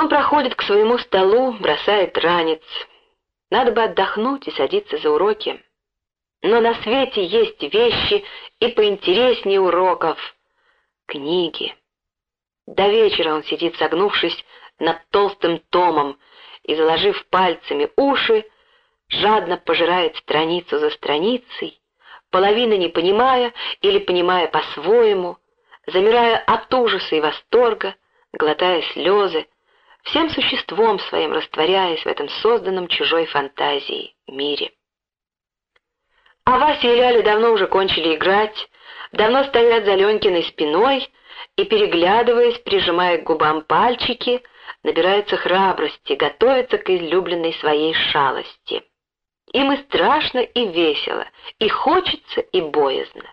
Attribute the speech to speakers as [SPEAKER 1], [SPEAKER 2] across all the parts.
[SPEAKER 1] Он проходит к своему столу, бросает ранец. Надо бы отдохнуть и садиться за уроки. Но на свете есть вещи и поинтереснее уроков. Книги. До вечера он сидит, согнувшись над толстым томом и, заложив пальцами уши, жадно пожирает страницу за страницей, половины не понимая или понимая по-своему, замирая от ужаса и восторга, глотая слезы, всем существом своим растворяясь в этом созданном чужой фантазией мире. А Вася и Ляля давно уже кончили играть, давно стоят за Ленькиной спиной и, переглядываясь, прижимая к губам пальчики, набираются храбрости, готовятся к излюбленной своей шалости. Им и страшно, и весело, и хочется, и боязно.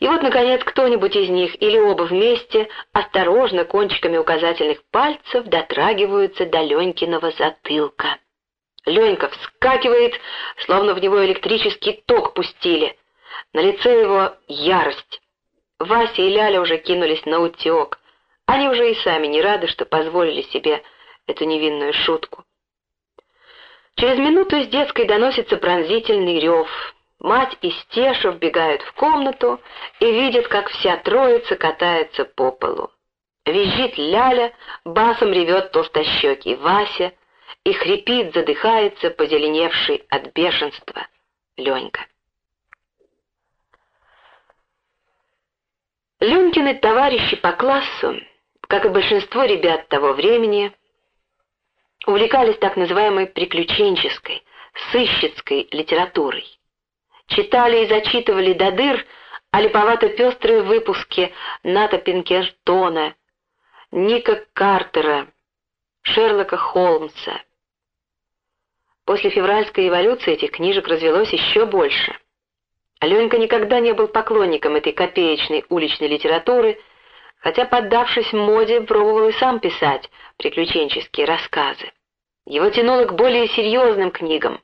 [SPEAKER 1] И вот, наконец, кто-нибудь из них или оба вместе осторожно кончиками указательных пальцев дотрагиваются до Ленькиного затылка. Ленька вскакивает, словно в него электрический ток пустили. На лице его ярость. Вася и Ляля уже кинулись на утек. Они уже и сами не рады, что позволили себе эту невинную шутку. Через минуту из детской доносится пронзительный рев. Мать и Стеша вбегают в комнату и видят, как вся троица катается по полу. Визжит Ляля, басом ревет толстощекий Вася и хрипит, задыхается, позеленевший от бешенства Ленька. Ленькины товарищи по классу, как и большинство ребят того времени, увлекались так называемой приключенческой, сыщицкой литературой. Читали и зачитывали до дыр олиповато-пестрые выпуски Ната Пинкертона, Ника Картера, Шерлока Холмса. После февральской революции этих книжек развелось еще больше. Ленька никогда не был поклонником этой копеечной уличной литературы, хотя, поддавшись моде, пробовал и сам писать приключенческие рассказы. Его тянуло к более серьезным книгам.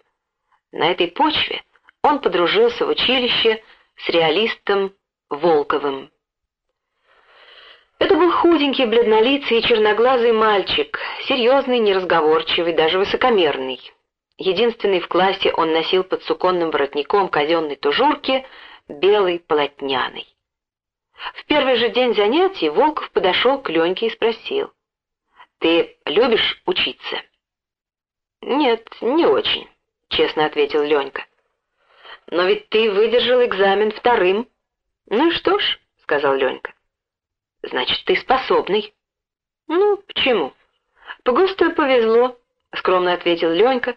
[SPEAKER 1] На этой почве он подружился в училище с реалистом Волковым. Это был худенький, бледнолицый и черноглазый мальчик, серьезный, неразговорчивый, даже высокомерный. Единственный в классе он носил под суконным воротником казенной тужурки белый полотняный. В первый же день занятий Волков подошел к Леньке и спросил, «Ты любишь учиться?» «Нет, не очень», — честно ответил Ленька. «Но ведь ты выдержал экзамен вторым». «Ну что ж», — сказал Ленька. «Значит, ты способный». «Ну, почему?» «Погусто повезло», — скромно ответил Ленька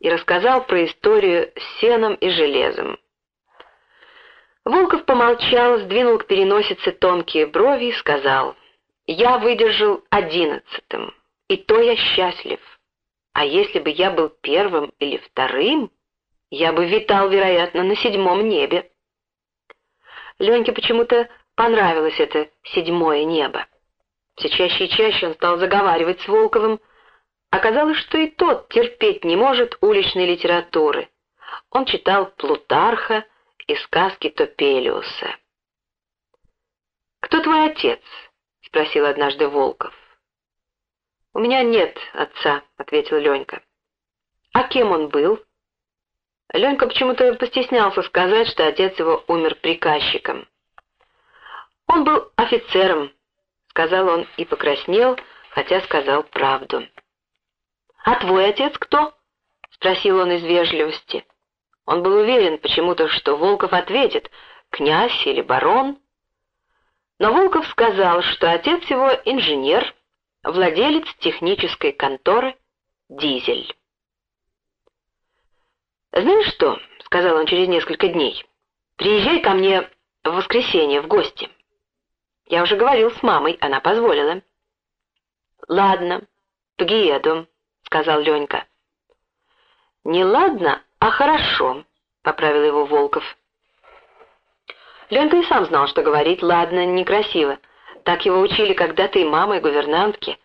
[SPEAKER 1] и рассказал про историю с сеном и железом. Волков помолчал, сдвинул к переносице тонкие брови и сказал, «Я выдержал одиннадцатым, и то я счастлив. А если бы я был первым или вторым, я бы витал, вероятно, на седьмом небе». Леньке почему-то понравилось это седьмое небо. Все чаще и чаще он стал заговаривать с Волковым, Оказалось, что и тот терпеть не может уличной литературы. Он читал Плутарха и сказки Топелиуса. «Кто твой отец?» — спросил однажды Волков. «У меня нет отца», — ответил Ленька. «А кем он был?» Ленька почему-то постеснялся сказать, что отец его умер приказчиком. «Он был офицером», — сказал он и покраснел, хотя сказал правду. «А твой отец кто?» — спросил он из вежливости. Он был уверен почему-то, что Волков ответит «князь» или «барон». Но Волков сказал, что отец его инженер, владелец технической конторы «Дизель». «Знаешь что?» — сказал он через несколько дней. «Приезжай ко мне в воскресенье в гости». Я уже говорил с мамой, она позволила. «Ладно, приеду», сказал Ленька. «Не ладно, а хорошо», — поправил его Волков. Ленька и сам знал, что говорить «ладно» некрасиво. Так его учили когда-то и мама, и гувернантки.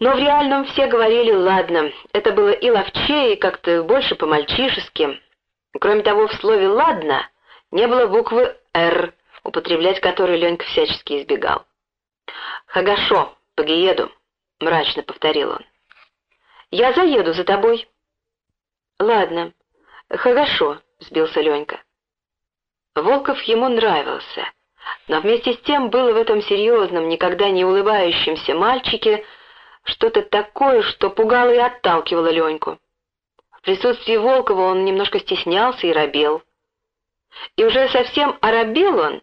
[SPEAKER 1] Но в реальном все говорили «ладно». Это было и ловчее, и как-то больше по-мальчишески. Кроме того, в слове «ладно» не было буквы «р», употреблять которую Ленька всячески избегал. «Хагашо, погиеду», — мрачно повторил он. «Я заеду за тобой». «Ладно, хорошо», — сбился Ленька. Волков ему нравился, но вместе с тем было в этом серьезном, никогда не улыбающемся мальчике что-то такое, что пугало и отталкивало Леньку. В присутствии Волкова он немножко стеснялся и робел. И уже совсем оробел он,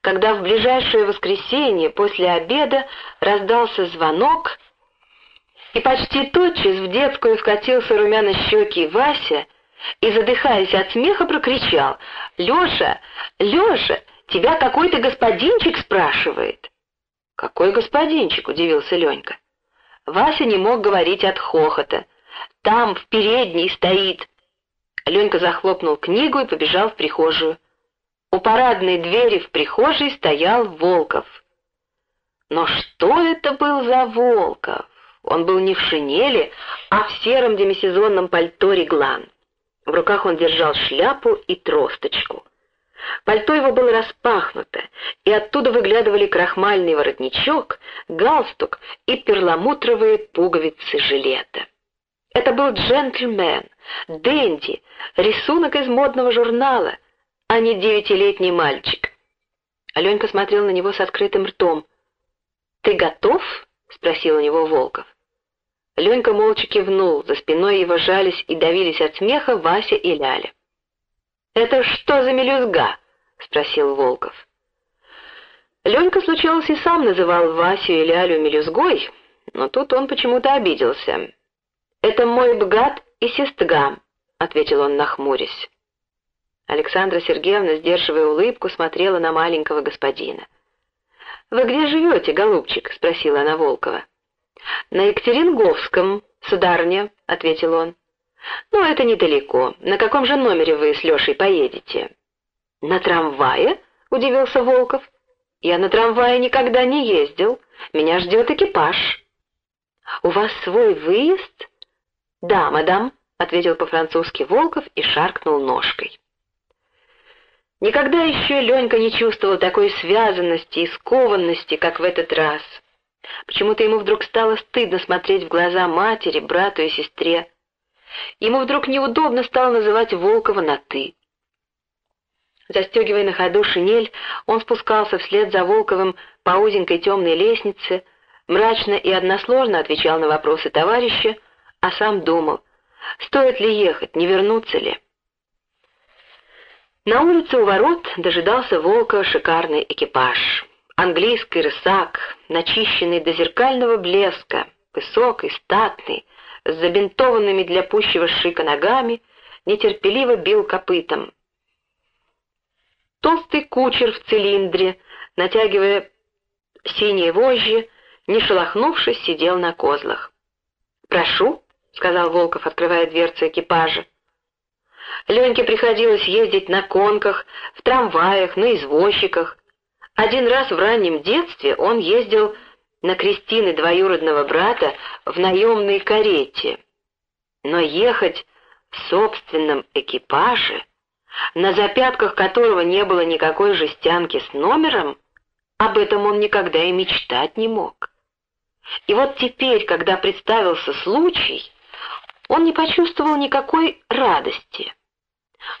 [SPEAKER 1] когда в ближайшее воскресенье после обеда раздался звонок, и почти тотчас в детскую вкатился румяно-щекий Вася и, задыхаясь от смеха, прокричал «Леша, Леша, тебя какой-то господинчик спрашивает». «Какой господинчик?» — удивился Ленька. Вася не мог говорить от хохота. «Там, в передней, стоит». Ленька захлопнул книгу и побежал в прихожую. У парадной двери в прихожей стоял Волков. Но что это был за Волков? Он был не в шинели, а в сером демисезонном пальто реглан. В руках он держал шляпу и тросточку. Пальто его было распахнуто, и оттуда выглядывали крахмальный воротничок, галстук и перламутровые пуговицы жилета. Это был джентльмен, денди, рисунок из модного журнала, а не девятилетний мальчик. Аленька смотрел на него с открытым ртом. «Ты готов?» — спросил у него Волков. Ленька молча кивнул, за спиной его жались и давились от смеха Вася и Ляля. «Это что за мелюзга?» — спросил Волков. Ленька, случалось, и сам называл Васю и Лялю мелюзгой, но тут он почему-то обиделся. «Это мой бгат и сестга», — ответил он, нахмурясь. Александра Сергеевна, сдерживая улыбку, смотрела на маленького господина. «Вы где живете, голубчик?» — спросила она Волкова. «На Екатеринговском, сударыня», — ответил он. «Ну, это недалеко. На каком же номере вы с Лешей поедете?» «На трамвае?» — удивился Волков. «Я на трамвае никогда не ездил. Меня ждет экипаж». «У вас свой выезд?» «Да, мадам», — ответил по-французски Волков и шаркнул ножкой. Никогда еще Ленька не чувствовал такой связанности и скованности, как в этот раз. Почему-то ему вдруг стало стыдно смотреть в глаза матери, брату и сестре. Ему вдруг неудобно стало называть Волкова на «ты». Застегивая на ходу шинель, он спускался вслед за Волковым по узенькой темной лестнице, мрачно и односложно отвечал на вопросы товарища, а сам думал, стоит ли ехать, не вернуться ли. На улице у ворот дожидался Волка шикарный экипаж. Английский рысак, начищенный до зеркального блеска, высокий, статный, с забинтованными для пущего шика ногами, нетерпеливо бил копытом. Толстый кучер в цилиндре, натягивая синие вожжи, не шелохнувшись, сидел на козлах. «Прошу», — сказал Волков, открывая дверцу экипажа. Леньке приходилось ездить на конках, в трамваях, на извозчиках. Один раз в раннем детстве он ездил на крестины двоюродного брата в наемной карете. Но ехать в собственном экипаже, на запятках которого не было никакой жестянки с номером, об этом он никогда и мечтать не мог. И вот теперь, когда представился случай, он не почувствовал никакой радости.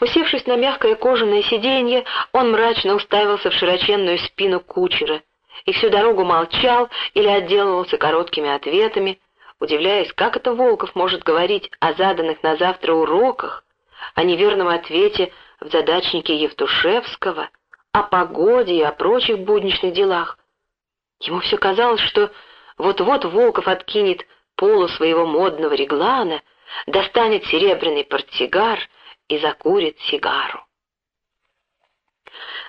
[SPEAKER 1] Усевшись на мягкое кожаное сиденье, он мрачно уставился в широченную спину кучера и всю дорогу молчал или отделывался короткими ответами, удивляясь, как это Волков может говорить о заданных на завтра уроках, о неверном ответе в задачнике Евтушевского, о погоде и о прочих будничных делах. Ему все казалось, что вот-вот Волков откинет полу своего модного реглана, достанет серебряный портсигар и закурит сигару.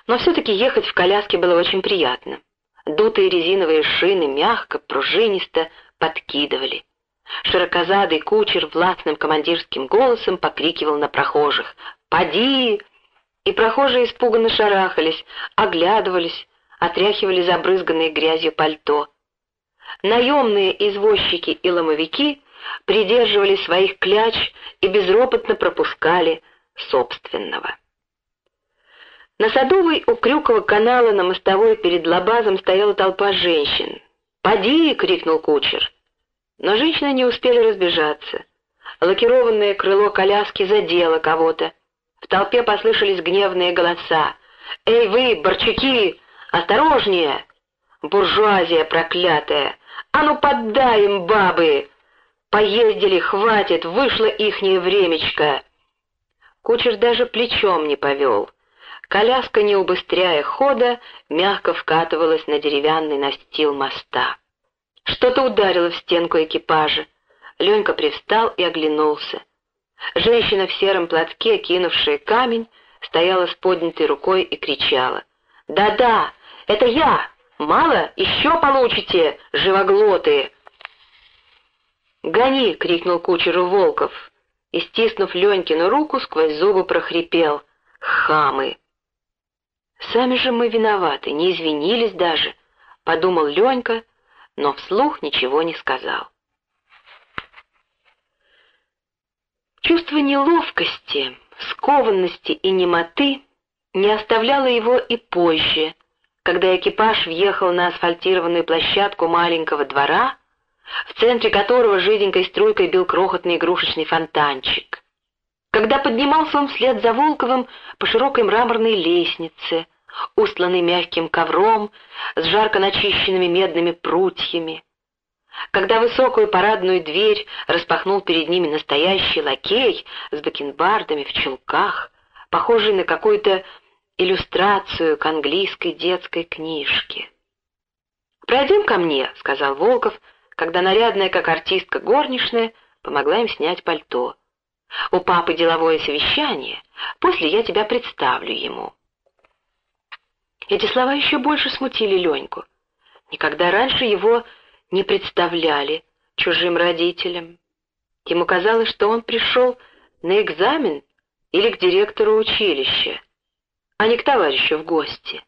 [SPEAKER 1] Но все-таки ехать в коляске было очень приятно. Дутые резиновые шины мягко, пружинисто подкидывали. Широкозадый кучер властным командирским голосом покрикивал на прохожих «Поди!» И прохожие испуганно шарахались, оглядывались, отряхивали забрызганные грязью пальто. Наемные извозчики и ломовики придерживали своих кляч и безропотно пропускали собственного. На Садовой у Крюкова канала на мостовой перед лабазом стояла толпа женщин. «Поди!» — крикнул кучер. Но женщины не успели разбежаться. Лакированное крыло коляски задело кого-то. В толпе послышались гневные голоса. «Эй вы, борчаки, осторожнее! Буржуазия проклятая! А ну поддай им, бабы! Поездили, хватит, вышло ихнее времечко!» Кучер даже плечом не повел. Коляска, не убыстряя хода, мягко вкатывалась на деревянный настил моста. Что-то ударило в стенку экипажа. Ленька привстал и оглянулся. Женщина в сером платке, кинувшая камень, стояла с поднятой рукой и кричала. «Да-да, это я! Мало? Еще получите, живоглоты!» «Гони!» — крикнул кучеру Волков и, стиснув Ленькину руку, сквозь зубы прохрипел. «Хамы!» «Сами же мы виноваты, не извинились даже», — подумал Ленька, но вслух ничего не сказал. Чувство неловкости, скованности и немоты не оставляло его и позже, когда экипаж въехал на асфальтированную площадку маленького двора, в центре которого жиденькой струйкой бил крохотный игрушечный фонтанчик. Когда поднимался он вслед за Волковым по широкой мраморной лестнице, устланной мягким ковром, с жарко начищенными медными прутьями. Когда высокую парадную дверь распахнул перед ними настоящий лакей с бакенбардами в чулках, похожий на какую-то иллюстрацию к английской детской книжке. «Пройдем ко мне», — сказал Волков, когда нарядная, как артистка горничная, помогла им снять пальто. «У папы деловое совещание, после я тебя представлю ему». Эти слова еще больше смутили Леньку. Никогда раньше его не представляли чужим родителям. Ему казалось, что он пришел на экзамен или к директору училища, а не к товарищу в гости.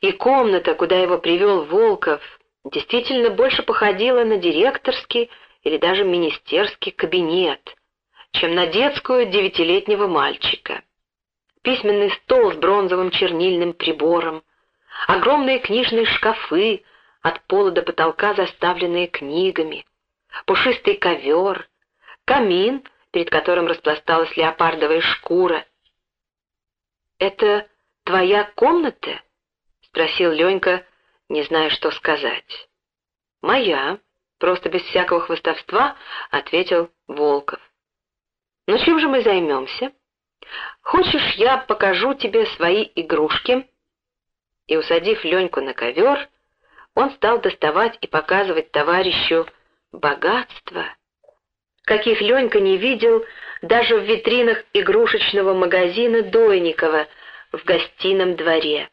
[SPEAKER 1] И комната, куда его привел Волков, действительно больше походила на директорский или даже министерский кабинет, чем на детскую девятилетнего мальчика письменный стол с бронзовым чернильным прибором, огромные книжные шкафы, от пола до потолка заставленные книгами, пушистый ковер, камин, перед которым распласталась леопардовая шкура. «Это твоя комната?» — спросил Ленька, не зная, что сказать. «Моя», — просто без всякого хвостовства ответил Волков. «Ну чем же мы займемся?» Хочешь, я покажу тебе свои игрушки?» И, усадив Леньку на ковер, он стал доставать и показывать товарищу богатство, каких Ленька не видел даже в витринах игрушечного магазина Дойникова в гостином дворе.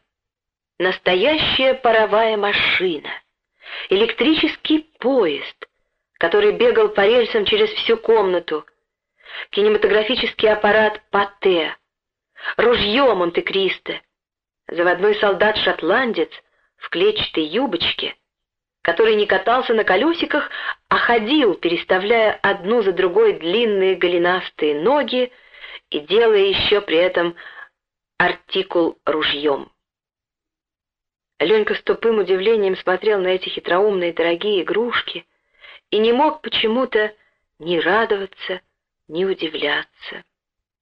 [SPEAKER 1] Настоящая паровая машина, электрический поезд, который бегал по рельсам через всю комнату — кинематографический аппарат Патте, ружье Монте-Кристо, заводной солдат-шотландец в клетчатой юбочке, который не катался на колесиках, а ходил, переставляя одну за другой длинные голенастые ноги и делая еще при этом артикул ружьем. Ленька с тупым удивлением смотрел на эти хитроумные дорогие игрушки и не мог почему-то ни радоваться, не удивляться.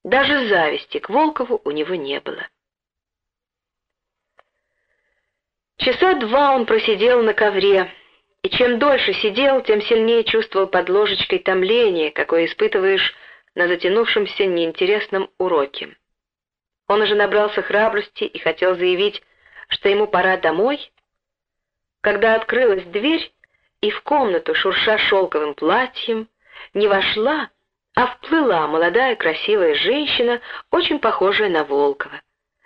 [SPEAKER 1] Даже зависти к Волкову у него не было. Часа два он просидел на ковре, и чем дольше сидел, тем сильнее чувствовал под ложечкой томление, какое испытываешь на затянувшемся неинтересном уроке. Он уже набрался храбрости и хотел заявить, что ему пора домой, когда открылась дверь, и в комнату, шурша шелковым платьем, не вошла, а вплыла молодая красивая женщина, очень похожая на Волкова,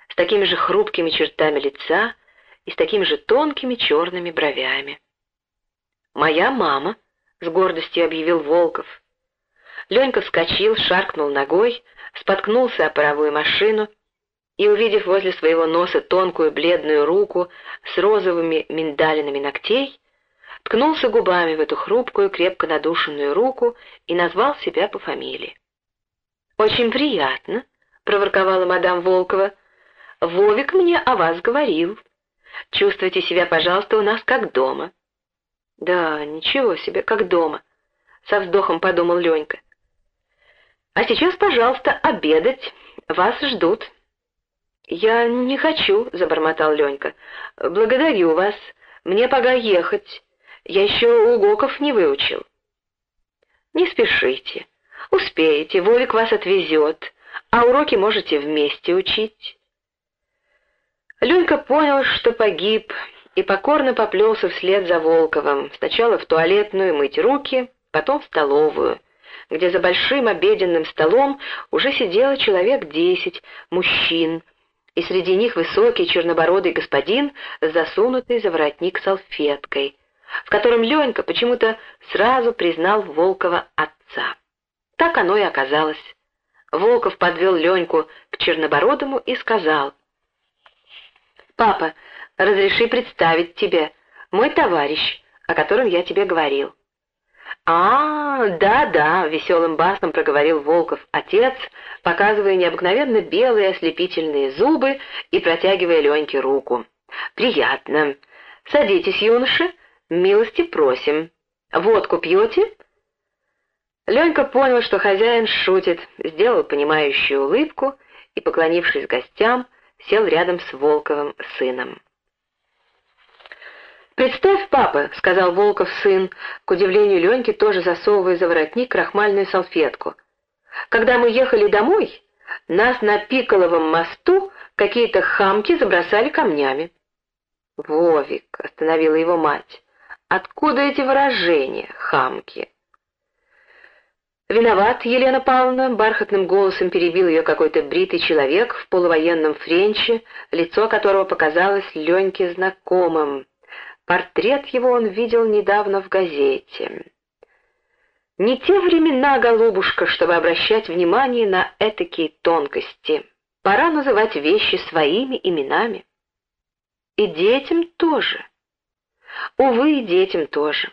[SPEAKER 1] с такими же хрупкими чертами лица и с такими же тонкими черными бровями. «Моя мама», — с гордостью объявил Волков. Ленька вскочил, шаркнул ногой, споткнулся о паровую машину и, увидев возле своего носа тонкую бледную руку с розовыми миндалинами ногтей, ткнулся губами в эту хрупкую, крепко надушенную руку и назвал себя по фамилии. «Очень приятно», — проворковала мадам Волкова. «Вовик мне о вас говорил. Чувствуйте себя, пожалуйста, у нас как дома». Да, ничего себе, как дома, со вздохом подумал Ленька. А сейчас, пожалуйста, обедать. Вас ждут. Я не хочу, забормотал Ленька. Благодарю вас. Мне пора ехать. Я еще уроков не выучил. Не спешите. Успеете, Вовик вас отвезет, а уроки можете вместе учить. Ленька понял, что погиб, и покорно поплелся вслед за Волковым, сначала в туалетную мыть руки, потом в столовую, где за большим обеденным столом уже сидело человек десять мужчин, и среди них высокий чернобородый господин с засунутой за воротник салфеткой, в котором Ленька почему-то сразу признал Волкова отца. Так оно и оказалось. Волков подвел Леньку к Чернобородому и сказал, «Папа, разреши представить тебе, мой товарищ, о котором я тебе говорил». «А, да-да», — веселым басом проговорил Волков отец, показывая необыкновенно белые ослепительные зубы и протягивая Леньке руку. «Приятно. Садитесь, юноши, милости просим. Водку пьете?» Ленька понял, что хозяин шутит, сделал понимающую улыбку и, поклонившись гостям, сел рядом с Волковым сыном. «Представь, папа», — сказал Волков сын, к удивлению Леньки, тоже засовывая за воротник крахмальную салфетку. «Когда мы ехали домой, нас на Пиколовом мосту какие-то хамки забросали камнями». «Вовик», — остановила его мать, — «откуда эти выражения, хамки?» «Виноват, Елена Павловна», — бархатным голосом перебил ее какой-то бритый человек в полувоенном френче, лицо которого показалось Леньке знакомым. Портрет его он видел недавно в газете. Не те времена, голубушка, чтобы обращать внимание на этакие тонкости. Пора называть вещи своими именами. И детям тоже. Увы, и детям тоже.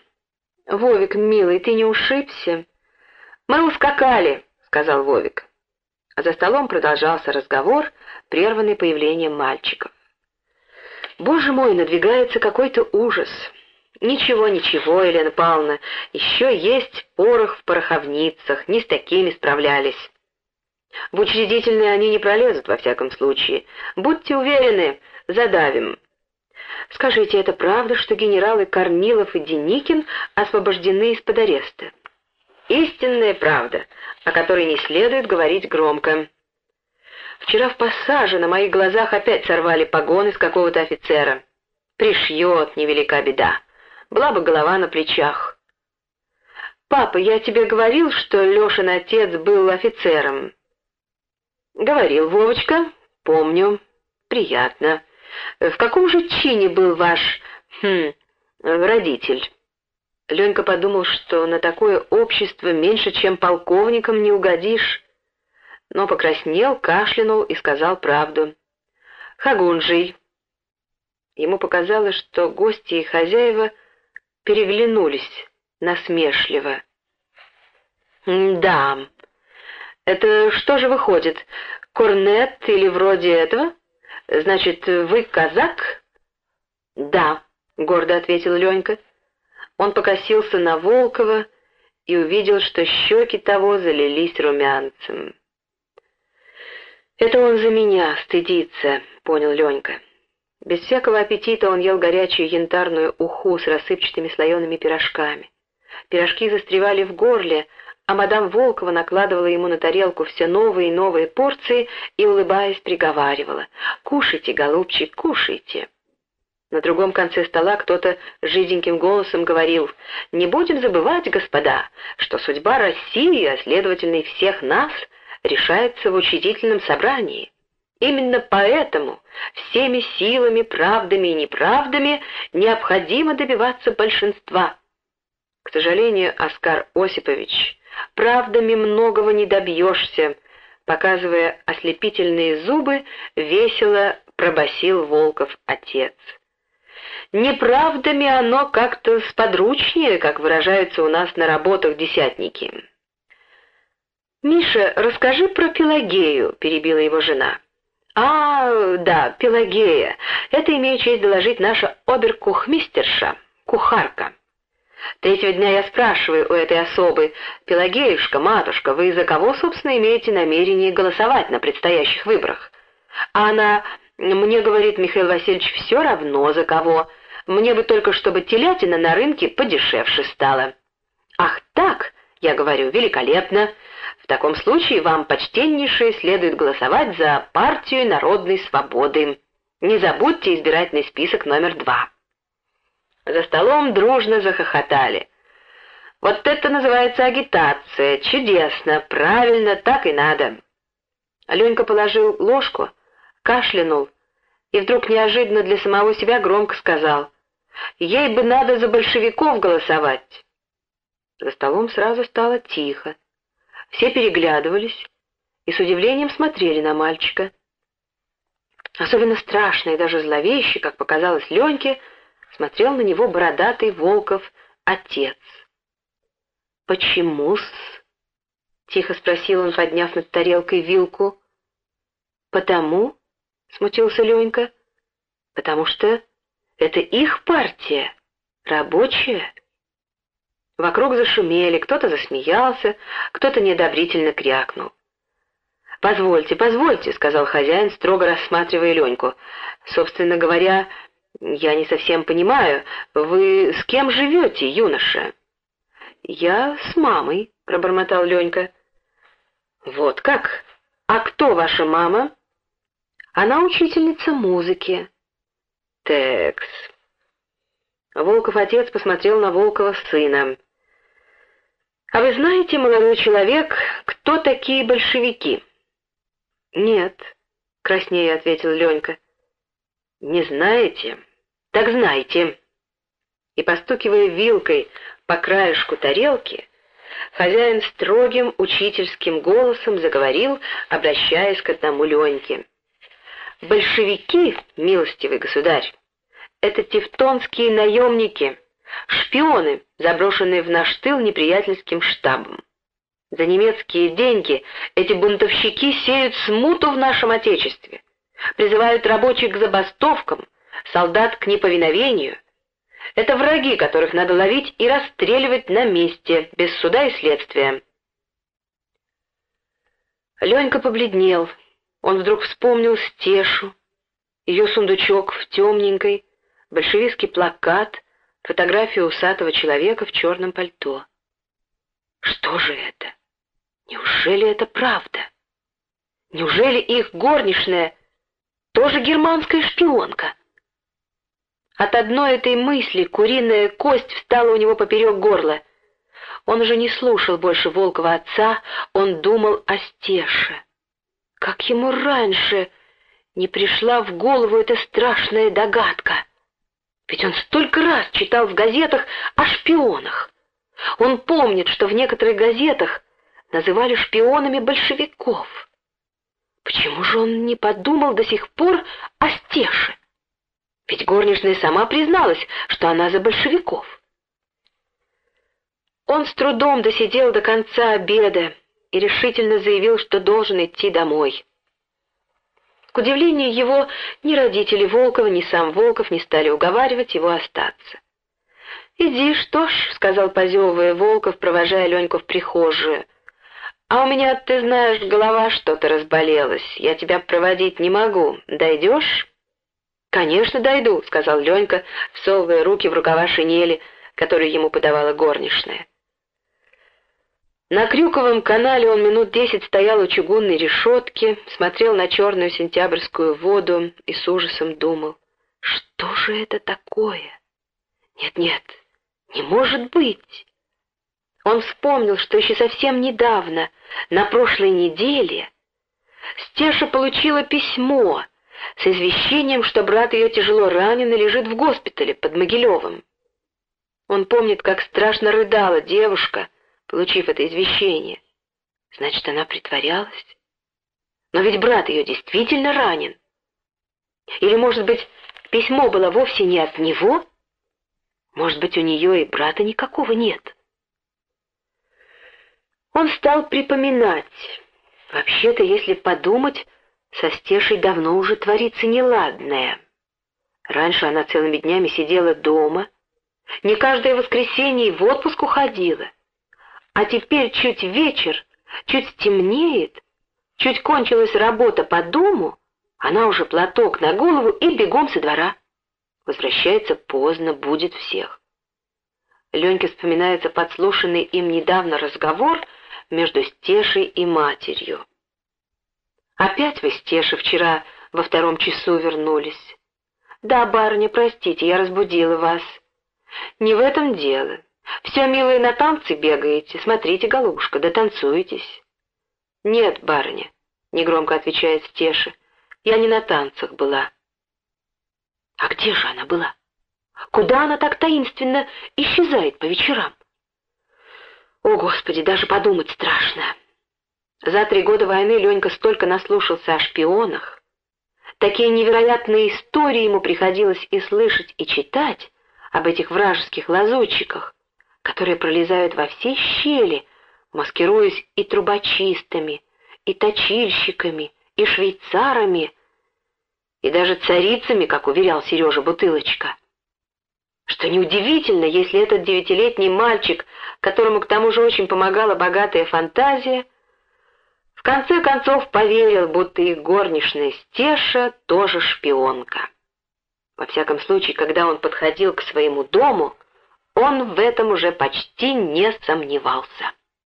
[SPEAKER 1] Вовик, милый, ты не ушибся? «Мы ускакали», — сказал Вовик. А за столом продолжался разговор, прерванный появлением мальчиков. «Боже мой, надвигается какой-то ужас. Ничего, ничего, Елена Павловна, еще есть порох в пороховницах, не с такими справлялись. В учредительные они не пролезут, во всяком случае. Будьте уверены, задавим». «Скажите, это правда, что генералы Корнилов и Деникин освобождены из-под ареста?» Истинная правда, о которой не следует говорить громко. Вчера в пассаже на моих глазах опять сорвали погоны с какого-то офицера. Пришьет, невелика беда. Была бы голова на плечах. «Папа, я тебе говорил, что Лешин отец был офицером?» «Говорил, Вовочка. Помню. Приятно. В каком же чине был ваш... Хм, родитель?» Ленька подумал, что на такое общество меньше, чем полковником не угодишь, но покраснел, кашлянул и сказал правду. «Хагунжий». Ему показалось, что гости и хозяева переглянулись насмешливо. «Да, это что же выходит, корнет или вроде этого? Значит, вы казак?» «Да», — гордо ответил Ленька. Он покосился на Волкова и увидел, что щеки того залились румянцем. «Это он за меня стыдится», — понял Ленька. Без всякого аппетита он ел горячую янтарную уху с рассыпчатыми слоеными пирожками. Пирожки застревали в горле, а мадам Волкова накладывала ему на тарелку все новые и новые порции и, улыбаясь, приговаривала «Кушайте, голубчик, кушайте». На другом конце стола кто-то жиденьким голосом говорил, «Не будем забывать, господа, что судьба России, а следовательно и всех нас, решается в учредительном собрании. Именно поэтому всеми силами, правдами и неправдами необходимо добиваться большинства». К сожалению, Оскар Осипович, правдами многого не добьешься, показывая ослепительные зубы, весело пробасил Волков отец. Неправдами оно как-то сподручнее, как выражаются у нас на работах десятники. «Миша, расскажи про Пелагею», — перебила его жена. «А, да, Пелагея. Это имею честь доложить наша оберкухмистерша, кухарка. Третьего дня я спрашиваю у этой особы, «Пелагеюшка, матушка, вы за кого, собственно, имеете намерение голосовать на предстоящих выборах?» А она мне говорит, Михаил Васильевич, все равно за кого. Мне бы только, чтобы телятина на рынке подешевше стала. Ах так, я говорю, великолепно. В таком случае вам, почтеннейшие, следует голосовать за партию народной свободы. Не забудьте избирательный список номер два. За столом дружно захохотали. Вот это называется агитация. Чудесно, правильно, так и надо. Аленька положил ложку, кашлянул и вдруг неожиданно для самого себя громко сказал «Ей бы надо за большевиков голосовать». За столом сразу стало тихо. Все переглядывались и с удивлением смотрели на мальчика. Особенно страшно и даже зловеще, как показалось Леньке, смотрел на него бородатый Волков отец. «Почему-с?» — тихо спросил он, подняв над тарелкой вилку. «Потому, — смутился Ленька. «Потому что это их партия, рабочая». Вокруг зашумели, кто-то засмеялся, кто-то неодобрительно крякнул. «Позвольте, позвольте», — сказал хозяин, строго рассматривая Леньку. «Собственно говоря, я не совсем понимаю, вы с кем живете, юноша?» «Я с мамой», — пробормотал Ленька. «Вот как? А кто ваша мама?» Она учительница музыки. Текс. Волков отец посмотрел на Волкова сына. «А вы знаете, молодой человек, кто такие большевики?» «Нет», — краснее ответил Ленька. «Не знаете? Так знайте». И, постукивая вилкой по краешку тарелки, хозяин строгим учительским голосом заговорил, обращаясь к одному Леньке. Большевики, милостивый государь, это тевтонские наемники, шпионы, заброшенные в наш тыл неприятельским штабом. За немецкие деньги эти бунтовщики сеют смуту в нашем Отечестве, призывают рабочих к забастовкам, солдат к неповиновению. Это враги, которых надо ловить и расстреливать на месте, без суда и следствия. Ленька побледнел, он вдруг вспомнил Стешу, ее сундучок в темненькой, большевистский плакат, фотографию усатого человека в черном пальто. Что же это? Неужели это правда? Неужели их горничная тоже германская шпионка? От одной этой мысли куриная кость встала у него поперек горла. Он уже не слушал больше Волкова отца, он думал о Стеше. Как ему раньше не пришла в голову эта страшная догадка? Ведь он столько раз читал в газетах о шпионах. Он помнит, что в некоторых газетах называли шпионами большевиков. Почему же он не подумал до сих пор о Стеше? Ведь горничная сама призналась, что она за большевиков. Он с трудом досидел до конца обеда, и решительно заявил, что должен идти домой. К удивлению его, ни родители Волкова, ни сам Волков не стали уговаривать его остаться. «Иди, что ж», — сказал позевывая Волков, провожая Леньку в прихожую. «А у меня, ты знаешь, голова что-то разболелась. Я тебя проводить не могу. Дойдешь?» «Конечно, дойду», — сказал Ленька, всовывая руки в рукава шинели, которую ему подавала горничная. На Крюковом канале он минут десять стоял у чугунной решетки, смотрел на черную сентябрьскую воду и с ужасом думал, что же это такое? Нет-нет, не может быть. Он вспомнил, что еще совсем недавно, на прошлой неделе, Стеша получила письмо с извещением, что брат ее тяжело ранен и лежит в госпитале под Могилевым. Он помнит, как страшно рыдала девушка, получив это извещение. Значит, она притворялась? Но ведь брат ее действительно ранен. Или, может быть, письмо было вовсе не от него? Может быть, у нее и брата никакого нет? Он стал припоминать. Вообще-то, если подумать, со Стешей давно уже творится неладное. Раньше она целыми днями сидела дома, Не каждое воскресенье в отпуск уходила. А теперь чуть вечер, чуть стемнеет, чуть кончилась работа по дому, она уже платок на голову и бегом со двора. Возвращается поздно, будет всех. Леньке вспоминается подслушанный им недавно разговор между Стешей и матерью. «Опять вы, Стеша, вчера во втором часу вернулись?» «Да, барыня, простите, я разбудила вас». «Не в этом дело. Все, милые, на танцы бегаете. Смотрите, голубушка, да танцуетесь». «Нет, барыня», — негромко отвечает Стеша, — «я не на танцах была». «А где же она была? Куда она так таинственно исчезает по вечерам?» «О, Господи, даже подумать страшно!» За три года войны Ленька столько наслушался о шпионах. Такие невероятные истории ему приходилось и слышать, и читать об этих вражеских лазутчиках, которые пролезают во все щели, маскируясь и трубочистами, и точильщиками, и швейцарами, и даже царицами, как уверял Сережа Бутылочка. Что неудивительно, если этот девятилетний мальчик, которому к тому же очень помогала богатая фантазия, конце концов поверил, будто их горничная Стеша тоже шпионка. Во всяком случае, когда он подходил к своему дому, он в этом уже почти не сомневался.